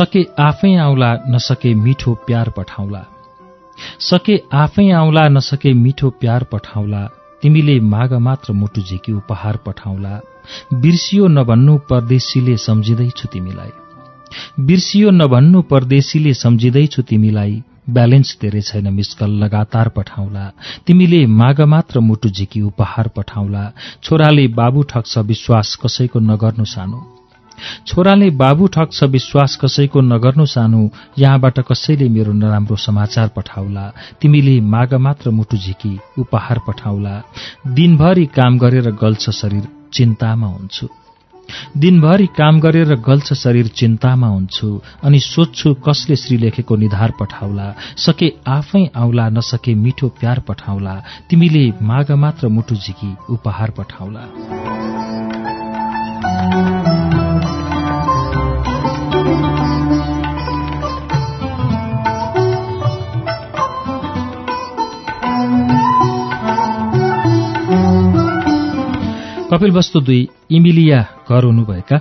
सके आफै आउला नसके मिठो प्यार पठाउला। सके आफै आउला नसके मिठो प्यार पठाउला। तिमीले माग मात्र मुटु झिकी उपहार पठाउला। बिर्सियो नभन्नु परदेशीले सम्झिँदैछु तिमीलाई। बिर्सियो नभन्नु परदेशीले सम्झिँदैछु तिमीलाई। ब्यालेन्स धेरै छैन मिसकल लगातार पठाउला। तिमीले माग मात्र मुटु झिकी उपहार पठाउला। छोराले बाबु ठग्छ विश्वास कसैको नगर्नु सानो। छोराले बाबु ठग्छ विश्वास कसैको नगर्नु सानो। यहाँबाट कसैले मेरो नराम्रो समाचार पठाउला। तिमीले माग मात्र मुटु झिकी उपहार पठाउला। दिनभरि काम गरेर गल्छ शरीर चिन्तामा हुन्छु। दिनभरि काम गरेर गल्छ शरीर चिन्तामा हुन्छु। अनि सोध्छु कसले श्रीलेखेको निधार पठाउला? सके आफै आउला नसके मिठो प्यार पठाउला। तिमीले माग मात्र मुटु झिकी उपहार पठाउला। कपिल वस्तु दुई इमिलिया घर हुनुभएका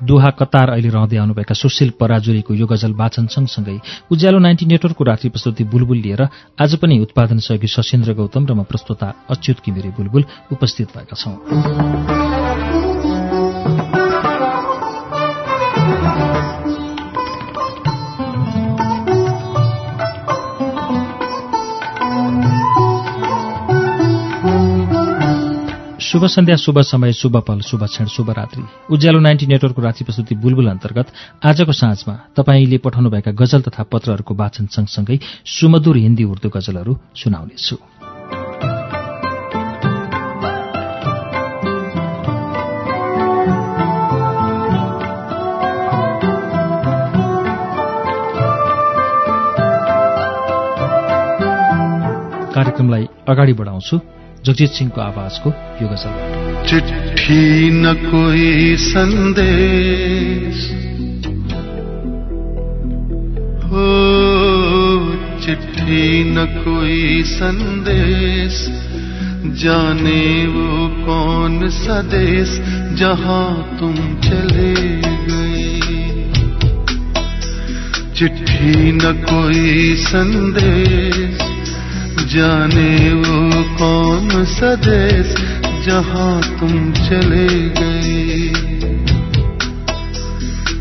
दुहा कतार अहिले रहँदै आउनुभएका सुशील पराजुरीको यो गजल वाचन सँगसँगै उज्यालो नाइन्टी नेटवर्कको रात्रि प्रस्तुति बुलबुल लिएर आज पनि उत्पादन सहयोगी सशेन्द्र गौतम र म प्रस्तुता अच्युत किमिरे बुलबुल उपस्थित भएका छौं। शुभ सन्ध्या शुभ समय शुभ पल शुभ क्षण शुभ रात्रि। उज्यालो नाइन्टी नेटवर्कको रात्रि प्रस्तुति बुलबुल अन्तर्गत आजको साँझमा तपाईँले पठाउनुभएका गजल तथा पत्रहरूको वाचन सँगसँगै सुमधुर हिन्दी उर्दू गजलहरू सुनाउनेछु। कार्यक्रमलाई अगाडि बढाउँछु। जगजीत सिंहको आवाजको यो गजल चिट्ठी न कोई संदेश हो चिट्ठी न कोई संदेश जाने वो कौन सा देश जहां तुम चले गए चिट्ठी न कोई संदेश जाने वो कौन सा देश जहां तुम चले गए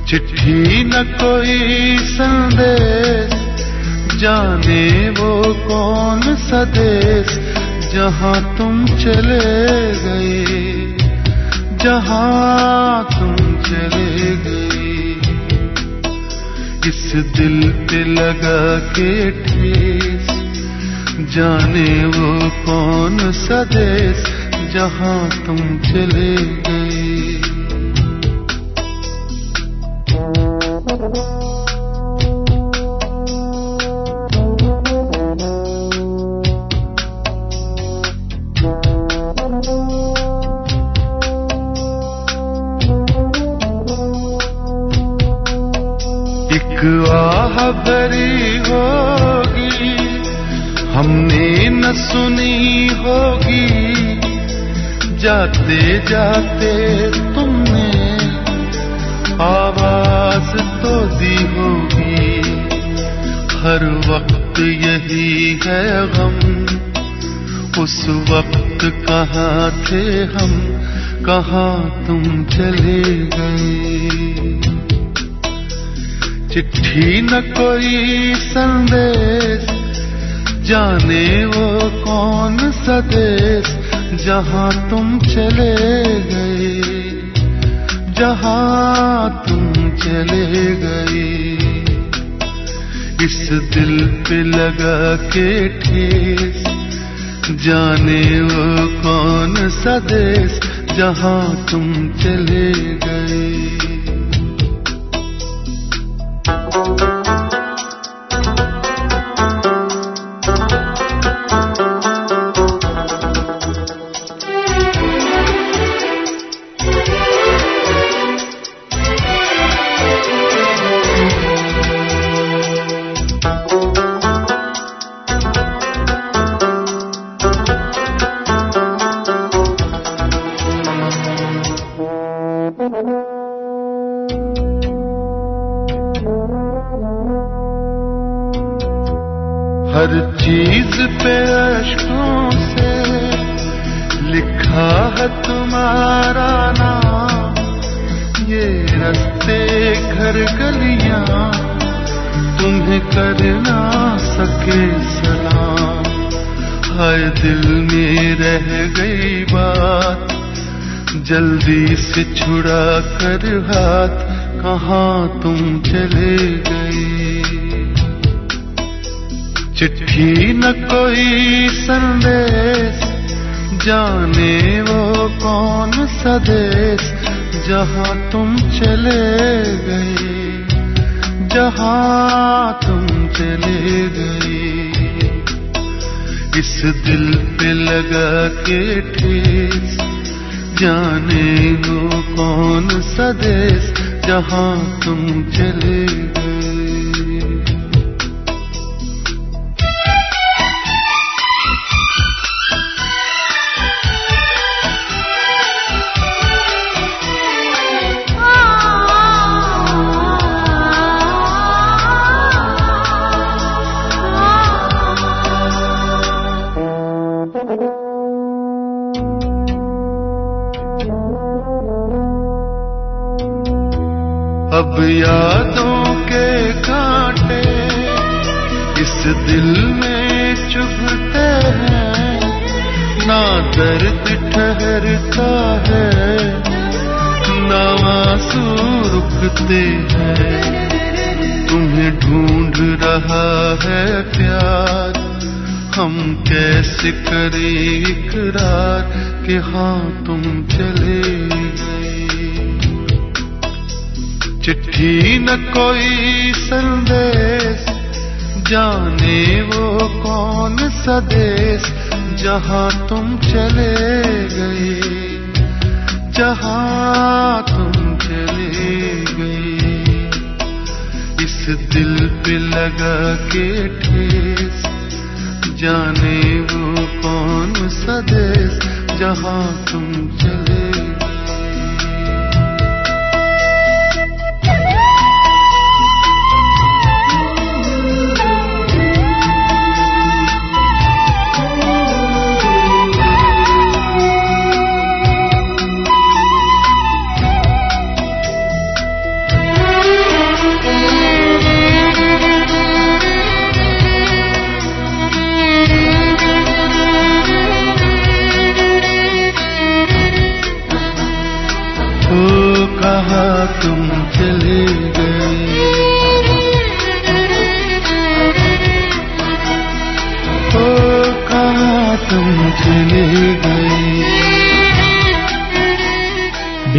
चिट्ठी न कोई संदेश जाने वो कौन सा देश जहां तुम चले गए जहां तुम चले गए इस दिल पे लगा के ठेस जाने वो कौन सा देश जहां तुम चले जाते जाते तुमने आवाज तो दी होगी हर वक्त यही है गम उस वक्त कहाँ थे हम कहाँ तुम चले गए चिट्ठी न कोई संदेश जाने वो कौन सा देश जहां तुम चले गए जहां तुम चले गए इस दिल पे लगा के ठेस जाने वो कौन सा देश जहां तुम चले गए हर चीज पे अशकों से लिखा है तुम्हारा नाम ये रस्ते घर गलियां तुम्हें कर ना सके सलाम हाय दिल में रह गई बात जल्दी से छुड़ा कर हाथ कहाँ तुम चले गए चिट्ठी न कोई संदेश जाने वो कौन सा देश जहां तुम चले गए जहां तुम चले गए इस दिल पे लगा के ठेस जाने वो कौन सा देश जहां तुम चिट्ठी न कोई संदेश जाने वो कौन सा देश जहां तुम चले गए जहां तुम चले गए इस दिल पे लगा के ठेस जाने वो कौन सा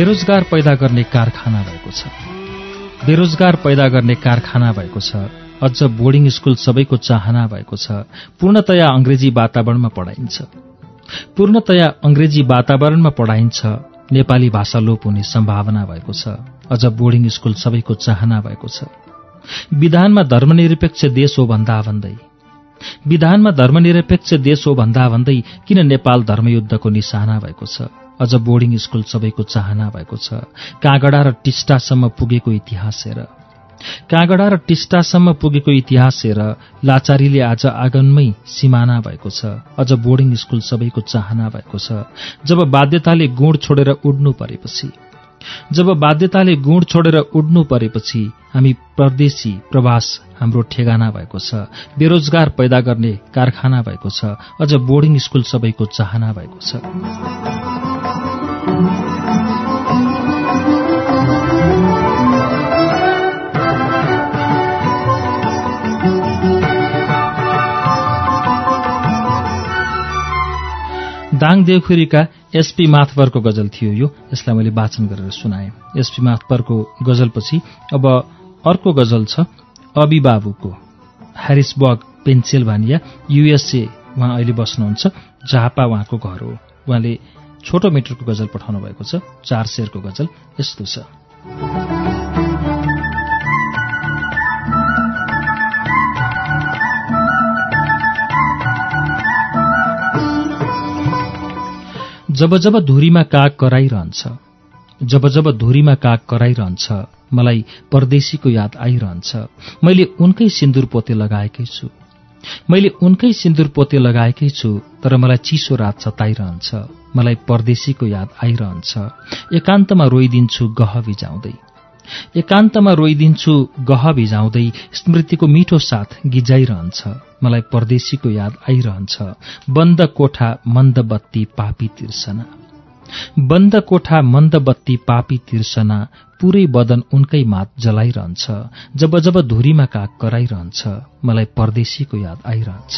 बेरोजगार पैदा गर्ने कारखाना भएको छ। बेरोजगार पैदा गर्ने कारखाना भएको छ। अझ बोर्डिङ स्कूल सबैको चाहना भएको छ। पूर्णतया अंग्रेजी वातावरणमा पढाइन्छ। पूर्णतया अंग्रेजी वातावरणमा पढाइन्छ। नेपाली भाषा लोप हुने सम्भावना भएको छ। अझ बोर्डिङ स्कूल सबैको चाहना भएको छ। विधानमा धर्मनिरपेक्ष देश हो भन्दा भन्दै। विधानमा धर्मनिरपेक्ष देश हो भन्दा भन्दै किन नेपाल धर्मयुद्धको निशाना भएको छ? अझ बोर्डिङ स्कूल सबैको चाहना भएको छ। काँगडा र टिस्टासम्म पुगेको इतिहास हेर। काँगडा र टिस्टासम्म पुगेको इतिहास हेर लाचारीले आज आँगनमै सिमाना भएको छ। अझ बोर्डिङ स्कूल सबैको चाहना भएको छ। जब बाध्यताले गुण छोडेर उड्नु परेपछि। जब बाध्यताले गुण छोडेर उड्नु परेपछि हामी परदेशी प्रवास हाम्रो ठेगाना भएको छ। बेरोजगार पैदा गर्ने कारखाना भएको छ। अझ बोर्डिङ स्कूल सबैको चाहना भएको छ। दाङ देवखुरीका एसपी माथवरको गजल थियो यो यसलाई मैले वाचन गरेर सुनाएँ। एसपी माथवरको गजलपछि अब अर्को गजल छ अभिबाबुको। बाबुको ह्यारिसबर्ग पेन्सिल्भानिया युएसए उहाँ अहिले बस्नुहुन्छ झापा उहाँको घर हो। उहाँले छोटो मिटरको गजल पठाउनु भएको छ चार शेरको गजल यस्तो छ। जब जब धुरीमा काग कराइरहन्छ जब जब धुरीमा काग कराइरहन्छ मलाई परदेशीको याद आइरहन्छ मैले उनकै सिन्दुर पोते लगाएकै छु। मैले उनकै सिन्दुर पोते लगाएकै छु तर मलाई चिसो रात सताइरहन्छ। मलाई परदेशीको याद आइरहन्छ। एकान्तमा रोइदिन्छु गह भिजाउँदै। एकान्तमा रोइदिन्छु गह भिजाउँदै स्मृतिको मिठो साथ गिजाइरहन्छ। मलाई परदेशीको याद आइरहन्छ। बन्द कोठा मन्द बत्ती पापी तिर्सना। बन्द कोठा मन्द बत्ती पापी तिर्सना पुरै बदन उनकै मात जलाइरहन्छ जब जब धुरीमा काग कराइरहन्छ मलाई परदेशीको याद आइरहन्छ।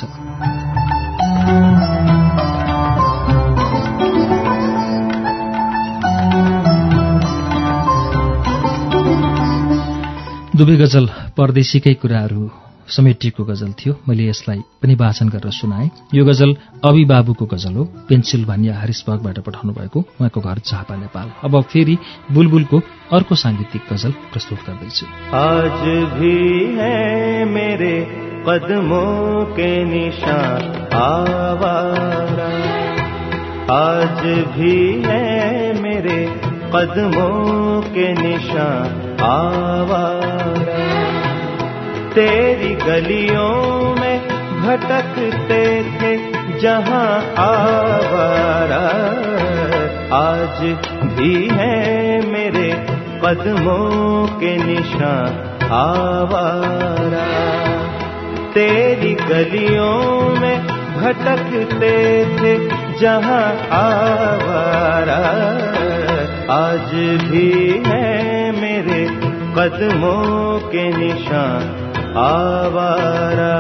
दुवै गजल परदेशीकै कुराहरू। समेटिएको गजल थियो। मैले यसलाई पनि वाचन गरेर सुनाएँ। यो गजल अभिबाबुको गजल हो। पेन्सिल्भानिया हारिसबर्गबाट पठाउनु भएको। उहाँको घर झापा नेपाल। अब फेरि बुलबुलको अर्को साङ्गीतिक गजल प्रस्तुत गर्दैछु। आज भी है मेरे के निशान आज है के निशान आवारा। तेरी गलियों में भटकते थे जहां आवारा आज भी है मेरे कदमों के निशान आवारा तेरी गलियों में भटकते थे जहां आवारा आज भी है मेरे कदमों के निशान आवारा आवारा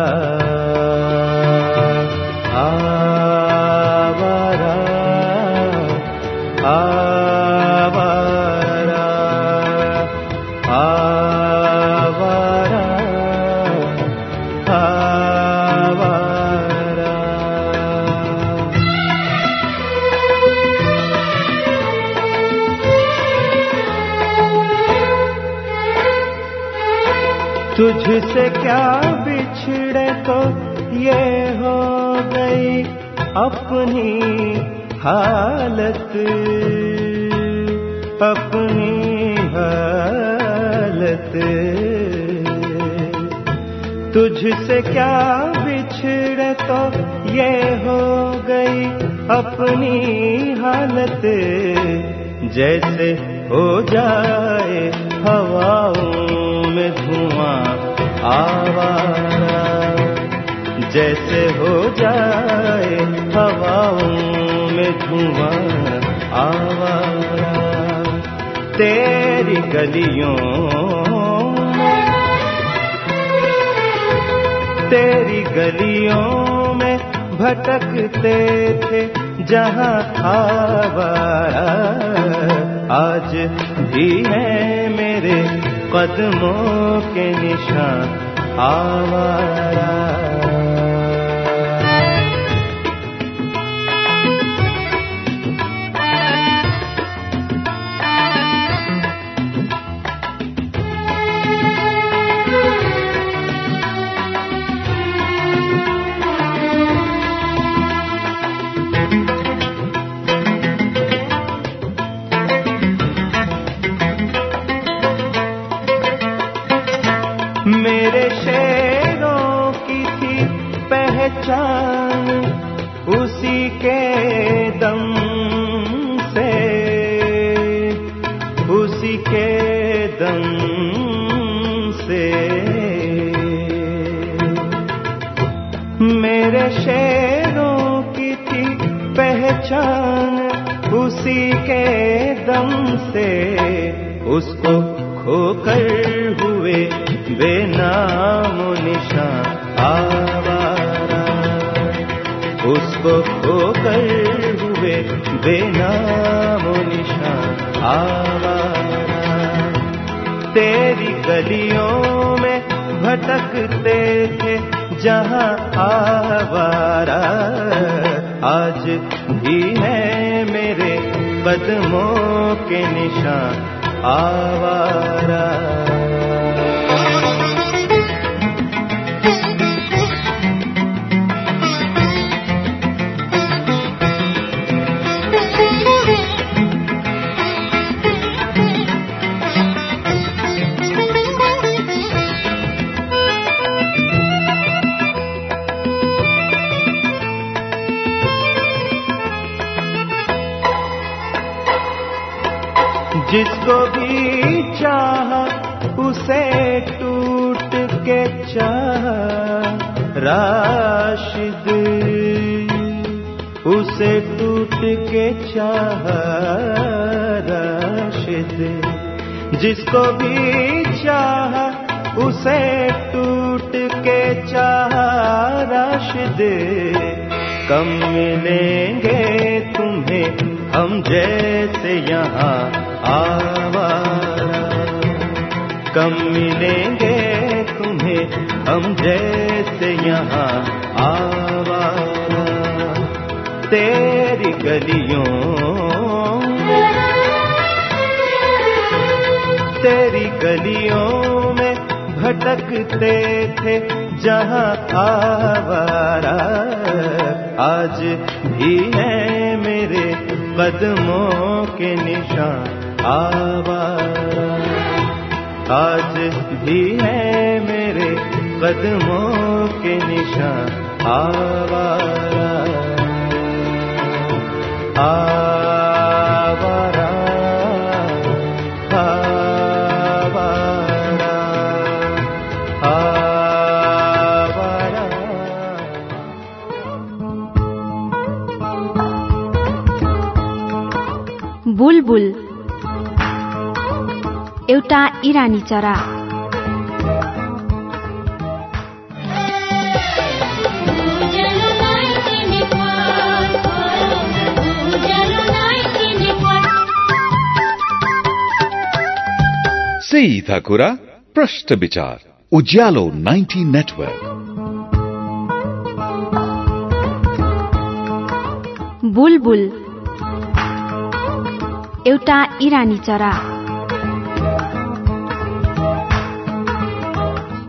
तेरी गलियों में भटकते थे जहां आवारा आज भी है मेरे कदमों के निशान आवारा पहचान उसी के दम से उसको खोकर हुए बेनाम निशान आवारा उसको उसको खोकर हुए बेनामो निशान आवारा तेरी गलियों में भटकते थे जहां आवारा आज भी है मेरे قدموں کے نشان آوارہ कदमों के निशान आवारा जिसको भी चाह उसे टूट के चाह राशिद उसे टूट के चाह राशिद जिसको भी चाह उसे टूट के चाह राशिद कम मिलेंगे तुम्हें हम जैसे यहाँ आवारा कम मिलेंगे तुम्हें हम जैसे यहाँ आवारा तेरी गलियों तेरी गलियों में भटकते थे जहाँ आवारा आज भी है मेरे कदमों के निशान आवारा आज भी है मेरे कदमों के निशान आवारा आवारा आवारा बुलबुल एउटा इरानी चरा। सीधा कुरा प्रश्न विचार उज्यालो 90 नेटवर्क बुलबुल एउटा इरानी चरा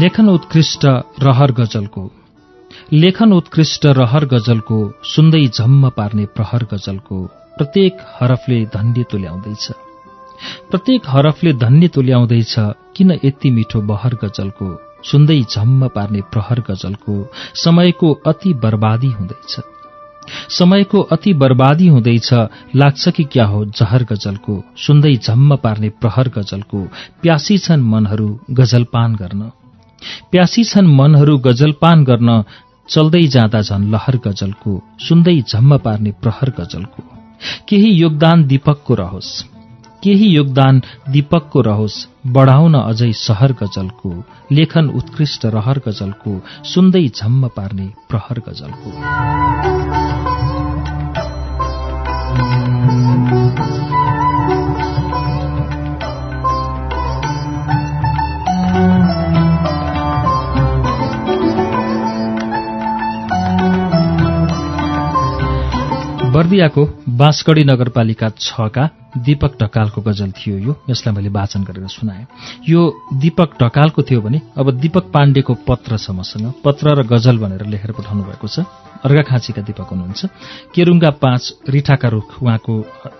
लेखन उत्कृष्ट रहर गजलको। लेखन उत्कृष्ट रहर गजलको सुन्दै झम्म पार्ने प्रहर गजलको प्रत्येक हरफले धन्य तुल्याउँदैछ। प्रत्येक हरफले धन्य तुल्याउँदैछ किन यति मिठो बहर गजलको सुन्दै झम्म पार्ने प्रहर गजलको समयको अति बर्बादी हुँदैछ। समयको अति बर्बादी हुँदैछ लाग्छ कि क्या हो जहर गजलको सुन्दै झम्म पार्ने प्रहर गजलको प्यासी छन् मनहरू गजलपान गर्न। प्यासी छन् मनहरू गजलपान गर्न चल्दै जाँदा झन् लहर गजलको सुन्दै झम्म पार्ने प्रहर गजलको। केही योगदान दीपकको रहोस्। केही योगदान दीपकको रहोस्। बढाउन अझै सहर गजलको लेखन उत्कृष्ट रहर गजलको सुन्दै झम्म पार्ने प्रहर गजलको। बर्दियाको बाँसगढी नगरपालिका छका दीपक ढकालको गजल थियो यो। यसलाई मैले वाचन गरेर सुनाएँ। यो दीपक ढकालको थियो भने अब दीपक पाण्डेको पत्र छ मसँग। पत्र र गजल भनेर लेखेर पठाउनु भएको छ। अर्घाखाँचीका दीपक हुनुहुन्छ। केरुङ्गा पाँच रिठाका रुख उहाँको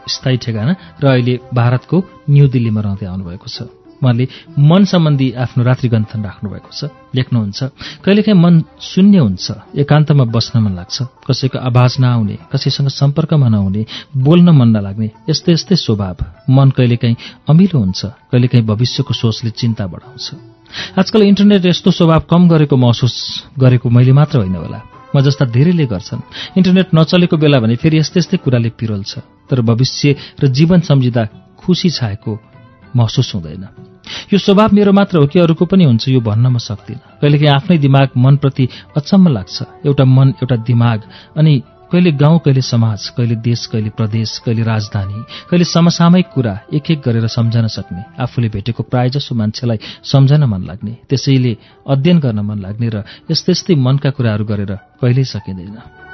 स्थायी ठेगाना र अहिले भारतको न्यू दिल्लीमा रहँदै आउनुभएको छ। उहाँले मन सम्बन्धी आफ्नो रात्रिगन्थन राख्नुभएको छ लेख्नुहुन्छ। कहिलेकाहीँ मन शून्य हुन्छ एकान्तमा बस्न मन लाग्छ। कसैको आवाज नआउने कसैसँग सम्पर्कमा नहुने बोल्न मन नलाग्ने यस्तै यस्तै स्वभाव। मन कहिलेकाहीँ अमिलो हुन्छ कहिलेकाहीँ भविष्यको सोचले चिन्ता बढाउँछ। आजकल इन्टरनेट यस्तो स्वभाव कम गरेको महसुस गरेको मैले मात्र होइन होला। म जस्ता धेरैले गर्छन्। इन्टरनेट नचलेको बेला भने फेरि यस्तै यस्तै कुराले पिरोल्छ। तर भविष्य र जीवन सम्झिँदा खुसी छाएको महसुस हुँदैन। यो स्वभाव मेरो मात्र हो कि अरूको पनि हुन्छ यो भन्न म सक्दिनँ। कहिलेकाहीँ आफ्नै दिमाग मनप्रति अचम्म लाग्छ। एउटा मन एउटा दिमाग अनि कहिले गाउँ कहिले समाज कहिले देश कहिले प्रदेश कहिले राजधानी कहिले समसामयिक कुरा एक एक गरेर सम्झन सक्ने आफूले भेटेको प्रायजसो मान्छेलाई सम्झन मन लाग्ने त्यसैले अध्ययन गर्न मन लाग्ने र यस्तै यस्तै मनका कुराहरू गरेर कहिल्यै सकिँदैन।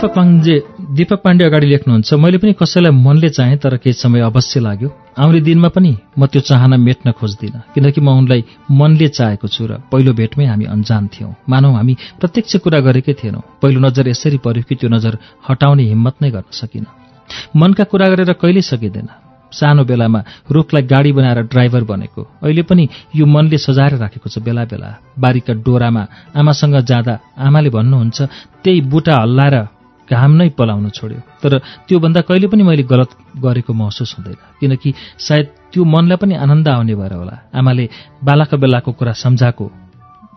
दीपक पाण्डे दीपक पाण्डे अगाडि लेख्नुहुन्छ मैले पनि कसैलाई मनले चाहेँ तर केही समय अवश्य लाग्यो। आउने दिनमा पनि म त्यो चाहना मेट्न खोज्दिनँ किनकि म उनलाई मनले चाहेको छु र पहिलो भेटमै हामी अन्जान थियौँ। मानौ हामी प्रत्यक्ष कुरा गरेकै थिएनौँ। पहिलो नजर यसरी पर्यो कि त्यो नजर हटाउने हिम्मत नै गर्न सकिनँ। मनका कुरा गरेर कहिल्यै सकिँदैन। सानो बेलामा रुखलाई गाडी बनाएर ड्राइभर बनेको। अहिले पनि यो मनले सजाएर राखेको छ बेला बेला। बारीका डोरामा आमासँग जाँदा आमाले भन्नुहुन्छ त्यही बुटा हल्लाएर घाम नै पलाउन छोड्यो। तर त्योभन्दा कहिले पनि मैले गलत गरेको महसुस हुँदैन। किनकि सायद त्यो मनलाई पनि आनन्द आउने भएर होला। आमाले बालाका बेलाको कुरा सम्झाएको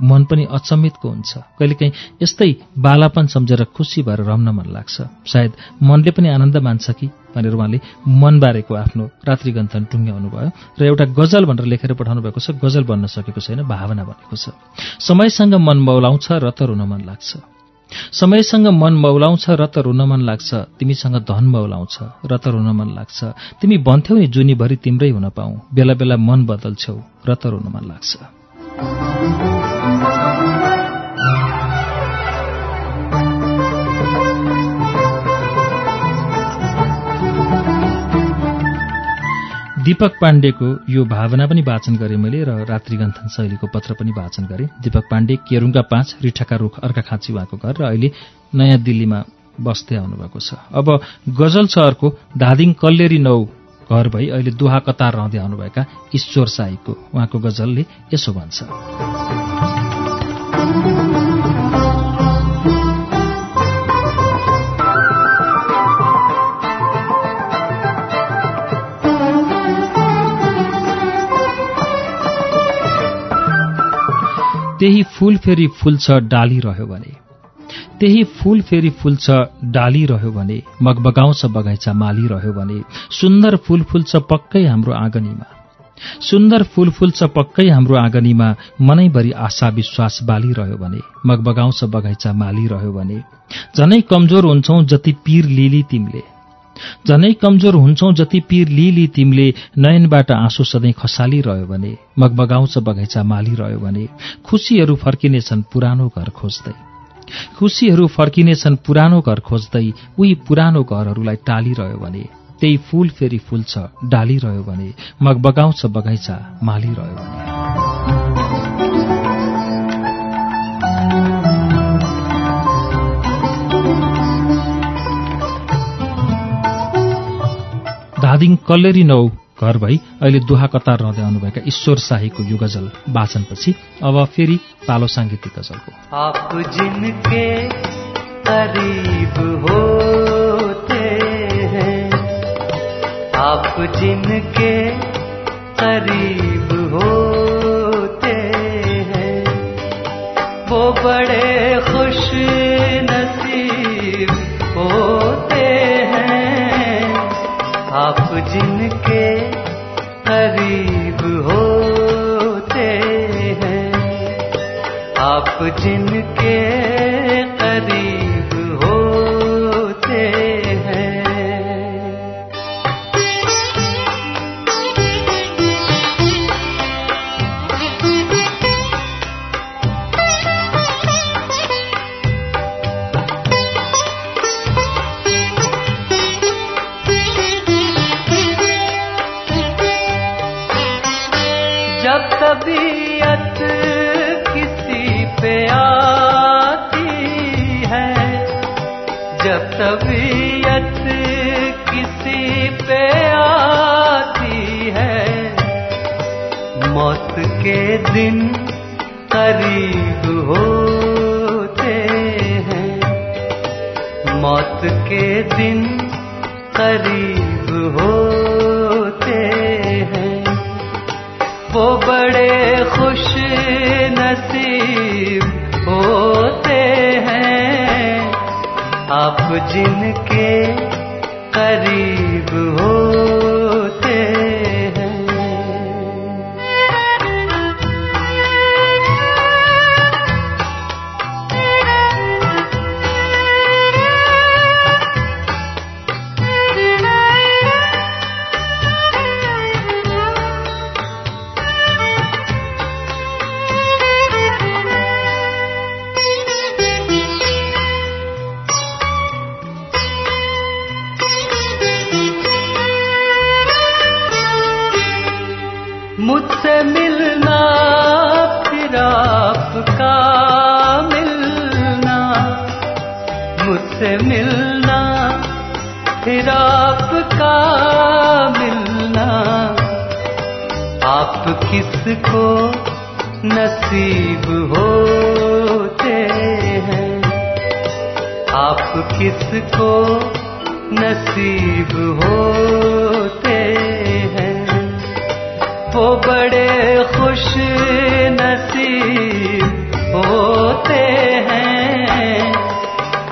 मन पनि अचम्मितको हुन्छ। कहिलेकाहीँ यस्तै बालापन सम्झेर खुसी भएर रम्न मन लाग्छ। सायद मनले पनि आनन्द मान्छ कि भनेर उहाँले मनबारेको आफ्नो रात्रिगन्थन टुङ्ग्याउनु भयो र एउटा गजल भनेर लेखेर पठाउनु भएको छ। गजल बन्न सकेको छैन भावना बनेको छ। समयसँग मन मौलाउँछ र रुन मन लाग्छ। समयसँग मन मौलाउँछ र त रुन मन लाग्छ। तिमीसँग धन मौलाउँछ र त रुन मन लाग्छ। तिमी भन्थ्यौ नि जुनीभरि तिम्रै हुन पाऊ। बेला बेला मन बदल्छौ र त रुन मन लाग्छ। दीपक पाण्डेको यो भावना पनि वाचन गरेँ मैले र रात्रिगन्थन शैलीको पत्र पनि वाचन गरेँ। दीपक पाण्डे केरुङ्गा पाँच रिठाका रुख अर्का खाँची उहाँको घर र अहिले नयाँ दिल्लीमा बस्दै आउनुभएको छ। अब गजल सहरको धादिङ कल्लेरी नौ घर भई अहिले दुहा कतार रहँदै आउनुभएका ईश्वर साईको उहाँको गजलले यसो भन्छ। त्यही फूल फेरि फुल्छ डाली रह्यो भने। त्यही फूल फेरि फुल्छ डाली रह्यो भने। मगबगाउँछ बगैँचा माली रह्यो भने। सुन्दर फूल फुल्छ पक्कै हाम्रो आँगनीमा। सुन्दर फूल फुल्छ पक्कै हाम्रो आँगनीमा। मनैभरि आशा विश्वास बालिरह्यो भने। मगबगाउँछ बगैँचा माली रह्यो भने। झनै कमजोर हुन्छौ जति पीर लिली तिमीले। झनै कमजोर हुन्छौ जति पीर लिली तिमीले नयनबाट आँसु सधैँ खसालिरह्यो भने मगमगाउँछ बगैँचा मालिरह्यो भने खुसीहरू फर्किनेछन् पुरानो घर खोज्दै। खुसीहरू फर्किनेछन् पुरानो घर खोज्दै उही पुरानो घरहरूलाई टालिरह्यो भने त्यही फूल फेरि फुल्छ डालिरह्यो भने मगबगाउँछ बगैँचा मालिरह्यो भने। धादिङ कल्लेरी नौ घर भई अहिले दुहा कतार रहँदै आउनुभएका ईश्वर शाहीको यो गजल वाचनपछि अब फेरि पालो साङ्गीतिक गजलको। आप जिनके करीब होते हैं वो बड़े खुश आप जिनके करीब होते हैं आप जिनके करीब के दिन करीब होते हैं मौत के दिन करीब होते हैं वो बड़े खुश नसीब होते हैं आप जिनके करीब होते आप किसको नसीब होते हैं आप किसको नसीब होते हैं वो बड़े खुश नसीब होते हैं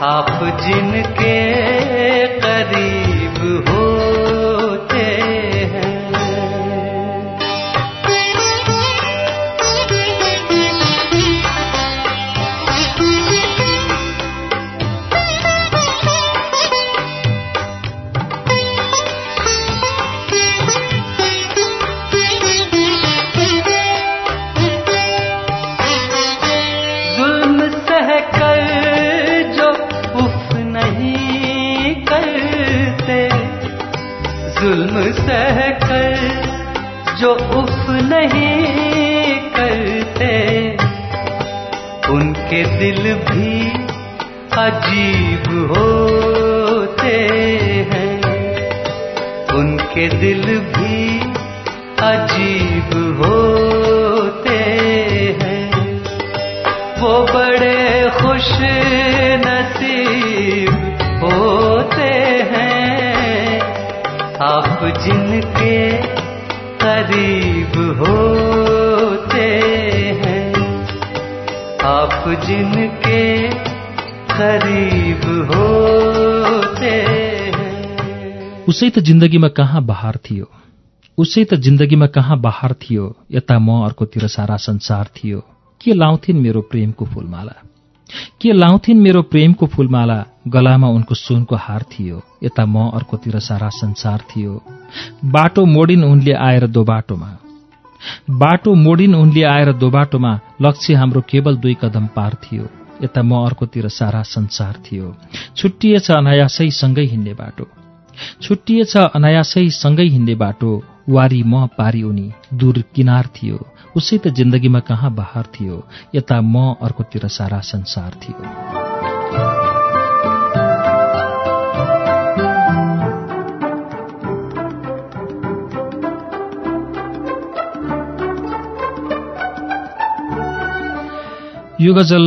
आप जिनके करीब होते दिल भी अजीब होते हैं उनके दिल भी अजीब होते हैं वो बड़े खुश नसीब होते हैं आप जिनके करीब होते हैं आप जिनके करीब होते उसै त जिन्दगीमा कहाँ बहार थियो? उसै त जिन्दगीमा कहाँ बहार थियो? यता म अर्कोतिर सारा संसार थियो। के लाउँथिन् मेरो प्रेमको फूलमाला? के लाउँथिन् मेरो प्रेमको फूलमाला? गलामा उनको सुनको हार थियो। यता म अर्कोतिर सारा संसार थियो। बाटो मोडिन् उनले आएर दो बाटोमा। बाटो मोडिन् उनले आएर दो बाटोमा लक्ष्य हाम्रो केवल दुई कदम पार थियो। यता म अर्कोतिर सारा संसार थियो। छुट्टिएछ अनायासै सँगै हिँड्ने बाटो। छुट्टिएछ अनायासै सँगै हिँड्ने बाटो। वारी म पारी उनी दूर किनार थियो। उसै त जिन्दगीमा कहाँ बहार थियो। यता म अर्कोतिर सारा संसार थियो। यो गजल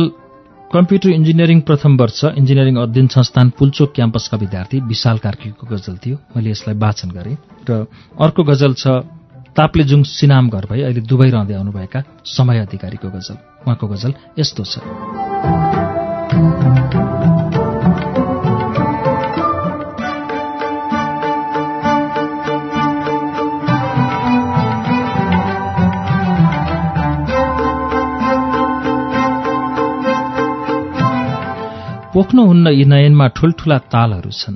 कम्प्युटर इन्जिनियरिङ प्रथम वर्ष इन्जिनियरिङ अध्ययन संस्थान पुल्चोक क्याम्पसका विद्यार्थी विशाल कार्कीको गजल थियो। मैले यसलाई वाचन गरेँ र अर्को गजल छ ताप्लेजुङ सिनाम घर भई अहिले दुबई रहँदै आउनुभएका समय अधिकारीको गजल। उहाँको गजल यस्तो छ। पोख्नुहुन्न यी नयनमा ठुल्ठुला तालहरू छन्।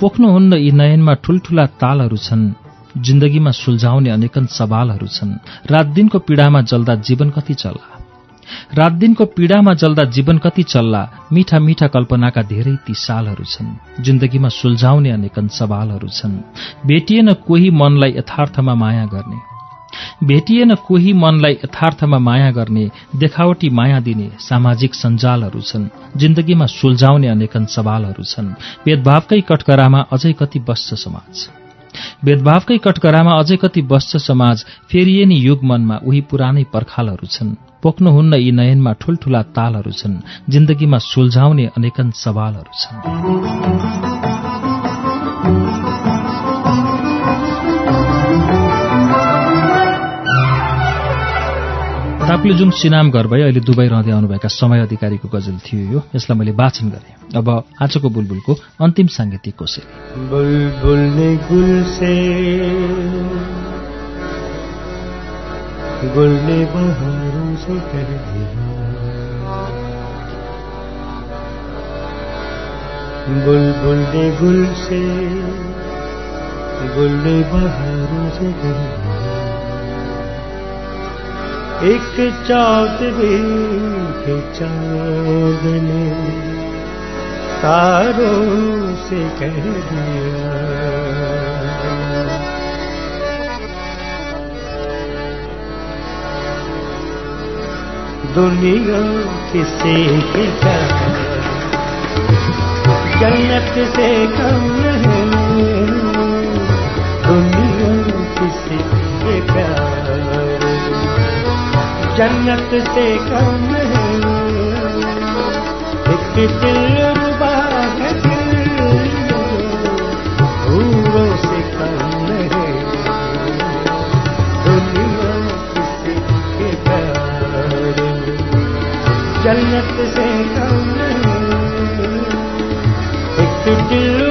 पोख्नुहुन्न यी नयनमा ठुल्ठुला तालहरू छन्। जिन्दगीमा सुल्झाउने अनेकन सवालहरू छन्। रात दिनको पीडामा जल्दा जीवन कति चल्ला? रात दिनको पीडामा जल्दा जीवन कति चल्ला? मिठा मिठा कल्पनाका धेरै ती सालहरू छन्। जिन्दगीमा सुल्झाउने अनेकन सवालहरू छन्। भेटिएन कोही मनलाई यथार्थमा माया गर्ने। भेटिएन कोही मनलाई यथार्थमा माया गर्ने देखावटी माया दिने सामाजिक सञ्जालहरू छन्। जिन्दगीमा सुल्झाउने अनेकन सवालहरू छन्। भेदभावकै कटकरामा अझै कति बस्छ समाज? भेदभावकै कटकरामा अझै कति बस्छ समाज? फेरिए नि युग मनमा उही पुरानै पर्खालहरू छन्। पोख्नुहुन्न यी नयनमा ठूल्ठूला तालहरू छन्। जिन्दगीमा सुल्झाउने अनेकन सवालहरू छन्। ताप्लेजुङ सिनाम घर भई अहिले दुबई रहँदै आउनुभएका समय अधिकारीको गजल थियो यो। यसलाई मैले वाचन गरेँ। अब आजको बुलबुलको अन्तिम साङ्गीतिक कोसेली। बुलबुल ने गुल से गुल ने बहारों से बुलबुल गुल से एक चौदवी के चांद ने तारों से कह दिया दुनिया किसे के जन्नत से कम है जन्नत से कम है। एक दिल रुबा है दूरों से कम है। दुनिया किसी के प्यार। जन्नत से कम है। एक दिल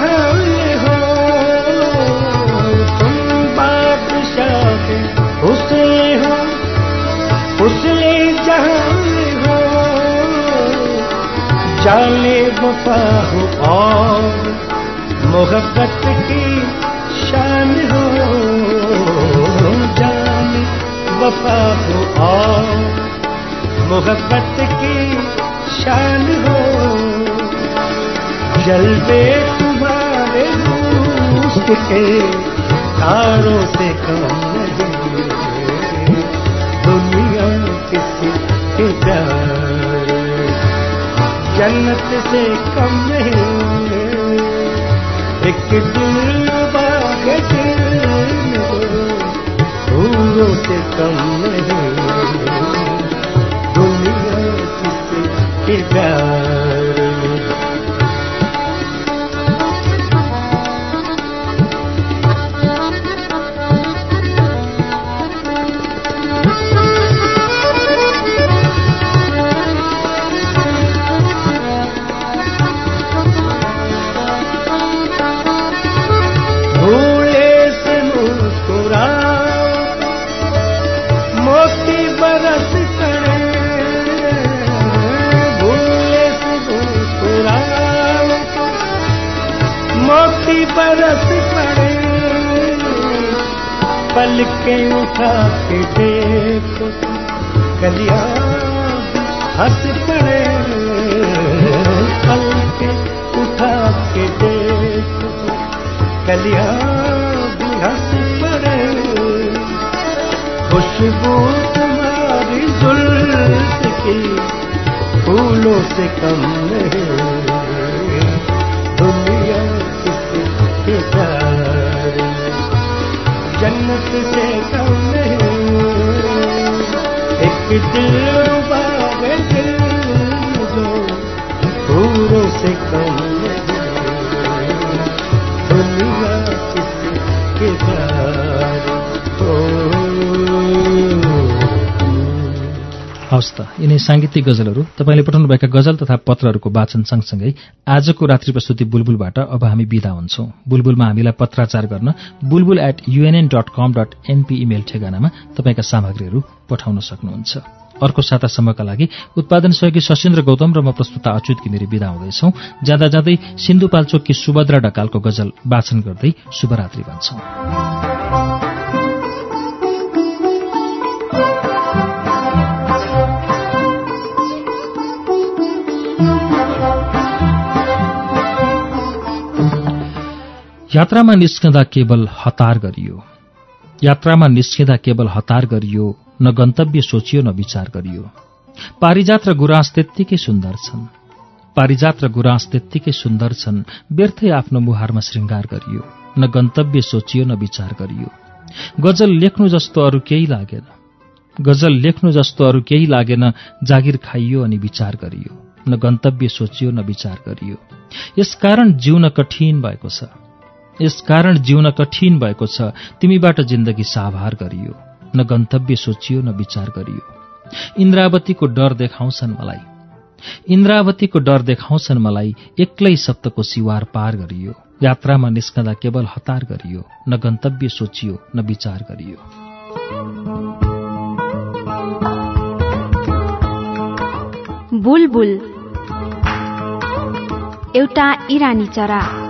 जहां हो तुम बादशाह हुस्न हो हुस्न जहां हो जाने वफा हो और मोहब्बत की शान हो दोस्त के तारों से कम नहीं दुनिया किसी के प्यार जन्नत से कम नहीं एक दिल बाग फूलों से कम नहीं दुनिया किसी के प्यार पल के उठा के देखो कलिया हंस पड़े पल के उठा के देखो कलिया भी हंस पड़े खुशबू तुम्हारी जुल्फ की फूलों से कम नहीं जन्नत से कम नहीं एक हवस् त यिनै साङ्गीतिक गजलहरू। तपाईँले पठाउनुभएका गजल तथा पत्रहरूको वाचन सँगसँगै आजको रात्रि प्रस्तुति बुलबुलबाट अब हामी विदा हुन्छौं। बुलबुलमा हामीलाई पत्राचार गर्न Bulbul at UNN dot com dot NP email ठेगानामा तपाईँका सामग्रीहरू पठाउन सक्नुहुन्छ। अर्को सातासम्मका लागि उत्पादन सहयोगी सशेन्द्र गौतम र म प्रस्तुता अच्युत घिमिरे विदा हुँदैछौ। जाँदा जाँदै सिन्धुपाल्चोककी सुभद्रा ढकालको गजल वाचन गर्दै शुभरात्रि भन्छौं। यात्रामा निस्कँदा केवल हतार गरियो। यात्रामा निस्किँदा केवल हतार गरियो न गन्तव्य सोचियो न विचार गरियो। पारिजात र गुराँस त्यत्तिकै सुन्दर छन्। पारिजात र गुराँस त्यत्तिकै सुन्दर छन् व्यर्थै आफ्नो मुहारमा श्रृङ्गार गरियो न गन्तव्य सोचियो न विचार गरियो। गजल लेख्नु जस्तो अरू केही लागेन। गजल लेख्नु जस्तो अरू केही लागेन जागिर खाइयो अनि विचार गरियो न गन्तव्य सोचियो न विचार गरियो। यसकारण जिउन कठिन भएको छ। यसकारण जिउन कठिन भएको छ। तिमीबाट जिन्दगी साभार गरियो। न गन्तव्य सोचियो न विचार गरियो। इन्द्रावतीको डर देखाउँछन् मलाई। इन्द्रावतीको डर देखाउँछन् मलाई। एक्लै सप्तको सिवार पार गरियो। यात्रामा निस्कँदा केवल हतार गरियो। न गन्तव्य सोचियो न विचार गरियो। बुलबुल। एउटा इरानी चरा।